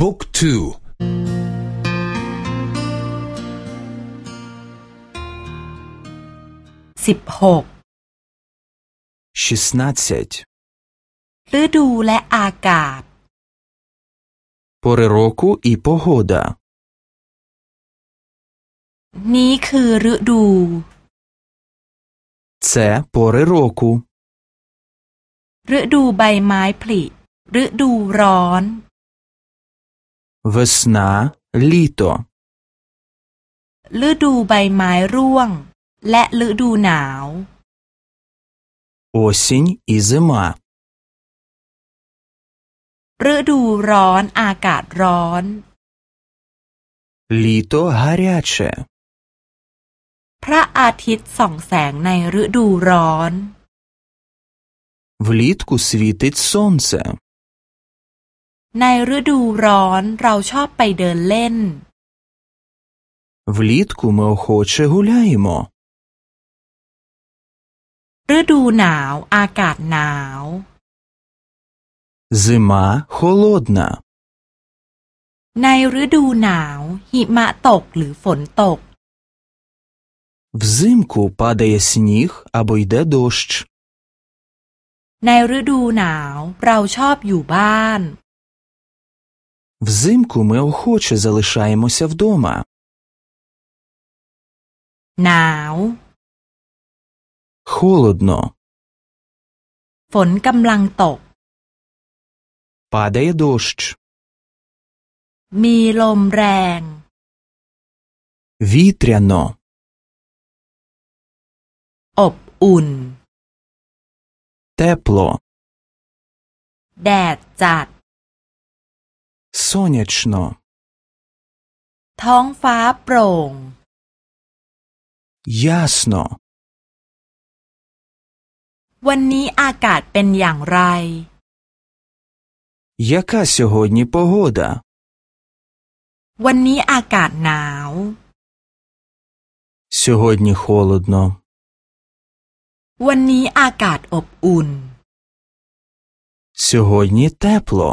บุ๊กทูสิบหกฤดูและอากาศ Пори року і погода นี้คือฤดู Це пори року ฤดูใบไม้ผลิฤดูร้อน Весна, літо ฤดูใบไม้ร่วง และฤดูหนาว Осінь і зима ฤดูร้อนอากาศร้อน Літо гаряче พระอาทิตย์ส่องแสงในฤดูร้อน Влітку світить сонце ในฤดูร้อนเราชอบไปเดินเล่น Влітку ми охоче гуляємо ฤดูหนาวอากาศหนาว Зима холодна ในฤดูหนาว หิมะตกหรือฝนตก Взимку падає сніг або йде дощ ในฤดูหนาวเราชอบอยู่บ้าน Взимку ми охоче залишаємося вдома. Нау. Холодно. Фон. Падає дощ. Мі. Вітряно. Об ун. Тепло. Дед. сонячно ท้องฟ้าโปร่ง ясно วันนี้อากาศเป็นอย่างไร Яка сьогодні погода วันนี้อากาศหนาว Сьогодні холодно วันนี้อากาศอบอุ่น Сьогодні тепло